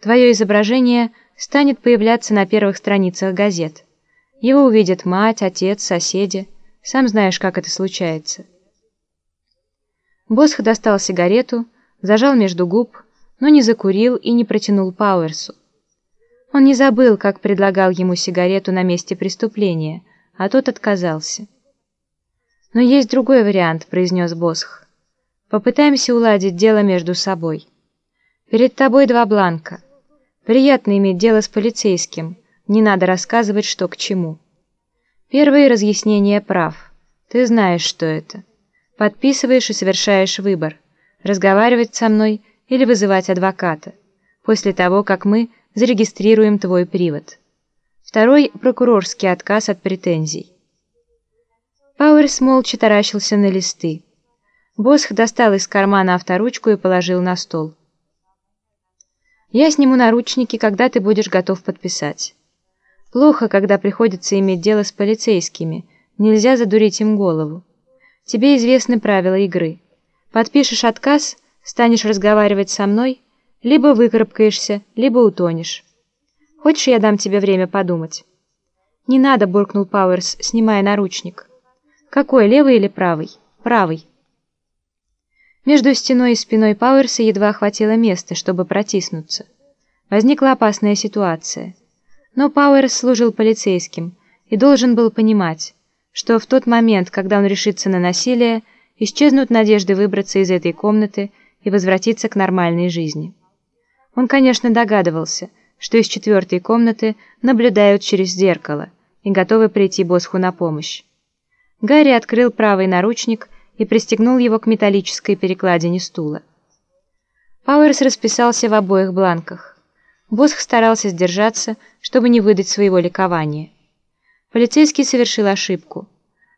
Твое изображение станет появляться на первых страницах газет. Его увидят мать, отец, соседи. Сам знаешь, как это случается. Босх достал сигарету, зажал между губ, но не закурил и не протянул Пауэрсу. Он не забыл, как предлагал ему сигарету на месте преступления, а тот отказался. «Но есть другой вариант», — произнес Босх. «Попытаемся уладить дело между собой. Перед тобой два бланка. Приятно иметь дело с полицейским, не надо рассказывать, что к чему. Первое разъяснение прав. Ты знаешь, что это. Подписываешь и совершаешь выбор. Разговаривать со мной или вызывать адвоката. После того, как мы зарегистрируем твой привод. Второй – прокурорский отказ от претензий. Пауэрс молча таращился на листы. Босх достал из кармана авторучку и положил на стол. «Я сниму наручники, когда ты будешь готов подписать. Плохо, когда приходится иметь дело с полицейскими, нельзя задурить им голову. Тебе известны правила игры. Подпишешь отказ, станешь разговаривать со мной, либо выкарабкаешься, либо утонешь. Хочешь, я дам тебе время подумать?» «Не надо», — буркнул Пауэрс, снимая наручник. «Какой, левый или правый?» «Правый». Между стеной и спиной Пауэрса едва хватило места, чтобы протиснуться. Возникла опасная ситуация. Но Пауэрс служил полицейским и должен был понимать, что в тот момент, когда он решится на насилие, исчезнут надежды выбраться из этой комнаты и возвратиться к нормальной жизни. Он, конечно, догадывался, что из четвертой комнаты наблюдают через зеркало и готовы прийти Босху на помощь. Гарри открыл правый наручник и пристегнул его к металлической перекладине стула. Пауэрс расписался в обоих бланках. Босх старался сдержаться, чтобы не выдать своего ликования. Полицейский совершил ошибку.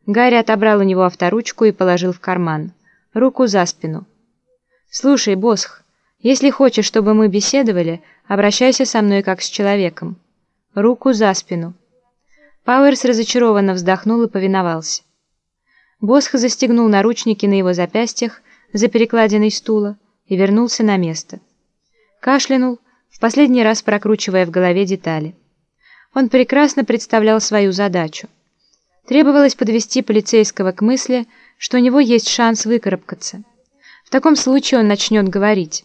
Гарри отобрал у него авторучку и положил в карман. Руку за спину. «Слушай, Босх, если хочешь, чтобы мы беседовали, обращайся со мной как с человеком. Руку за спину». Пауэрс разочарованно вздохнул и повиновался. Босх застегнул наручники на его запястьях за перекладиной стула и вернулся на место. Кашлянул, в последний раз прокручивая в голове детали. Он прекрасно представлял свою задачу. Требовалось подвести полицейского к мысли, что у него есть шанс выкарабкаться. В таком случае он начнет говорить.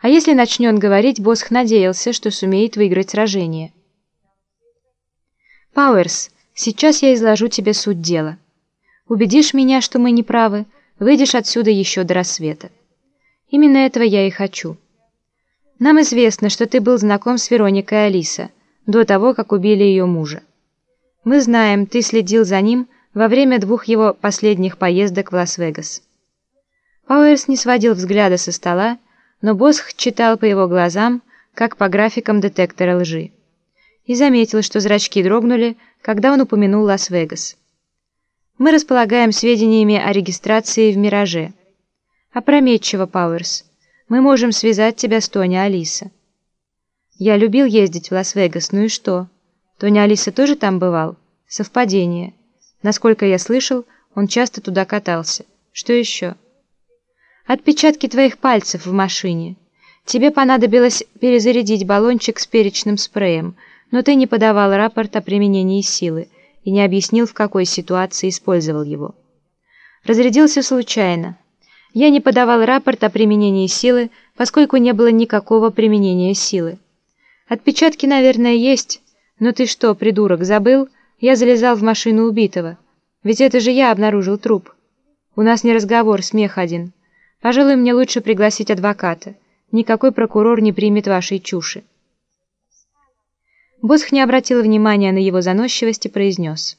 А если начнет говорить, Босх надеялся, что сумеет выиграть сражение. «Пауэрс, сейчас я изложу тебе суть дела. Убедишь меня, что мы не правы, выйдешь отсюда еще до рассвета. Именно этого я и хочу. Нам известно, что ты был знаком с Вероникой Алиса до того, как убили ее мужа. Мы знаем, ты следил за ним во время двух его последних поездок в Лас-Вегас». Пауэрс не сводил взгляда со стола, но Босх читал по его глазам, как по графикам детектора лжи. И заметил, что зрачки дрогнули, когда он упомянул Лас-Вегас. «Мы располагаем сведениями о регистрации в «Мираже». Опрометчиво, Пауэрс. Мы можем связать тебя с Тони Алиса. Я любил ездить в Лас-Вегас, ну и что? Тони Алиса тоже там бывал? Совпадение. Насколько я слышал, он часто туда катался. Что еще?» Отпечатки твоих пальцев в машине. Тебе понадобилось перезарядить баллончик с перечным спреем, но ты не подавал рапорт о применении силы и не объяснил, в какой ситуации использовал его. Разрядился случайно. Я не подавал рапорт о применении силы, поскольку не было никакого применения силы. Отпечатки, наверное, есть, но ты что, придурок, забыл? Я залезал в машину убитого. Ведь это же я обнаружил труп. У нас не разговор, смех один. Пожалуй, мне лучше пригласить адвоката. Никакой прокурор не примет вашей чуши. Босх не обратил внимания на его заносчивость и произнес.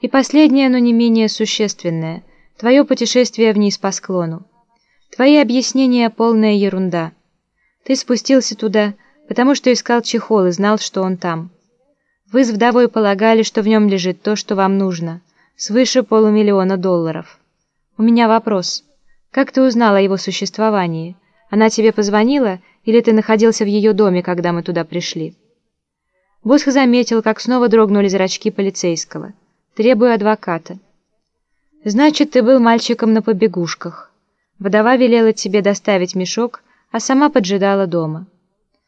И последнее, но не менее существенное, твое путешествие вниз по склону. Твои объяснения — полная ерунда. Ты спустился туда, потому что искал чехол и знал, что он там. Вы с вдовой полагали, что в нем лежит то, что вам нужно, свыше полумиллиона долларов. У меня вопрос. Как ты узнал о его существовании? Она тебе позвонила, или ты находился в ее доме, когда мы туда пришли?» Босх заметил, как снова дрогнули зрачки полицейского. «Требую адвоката». «Значит, ты был мальчиком на побегушках. Вдова велела тебе доставить мешок, а сама поджидала дома».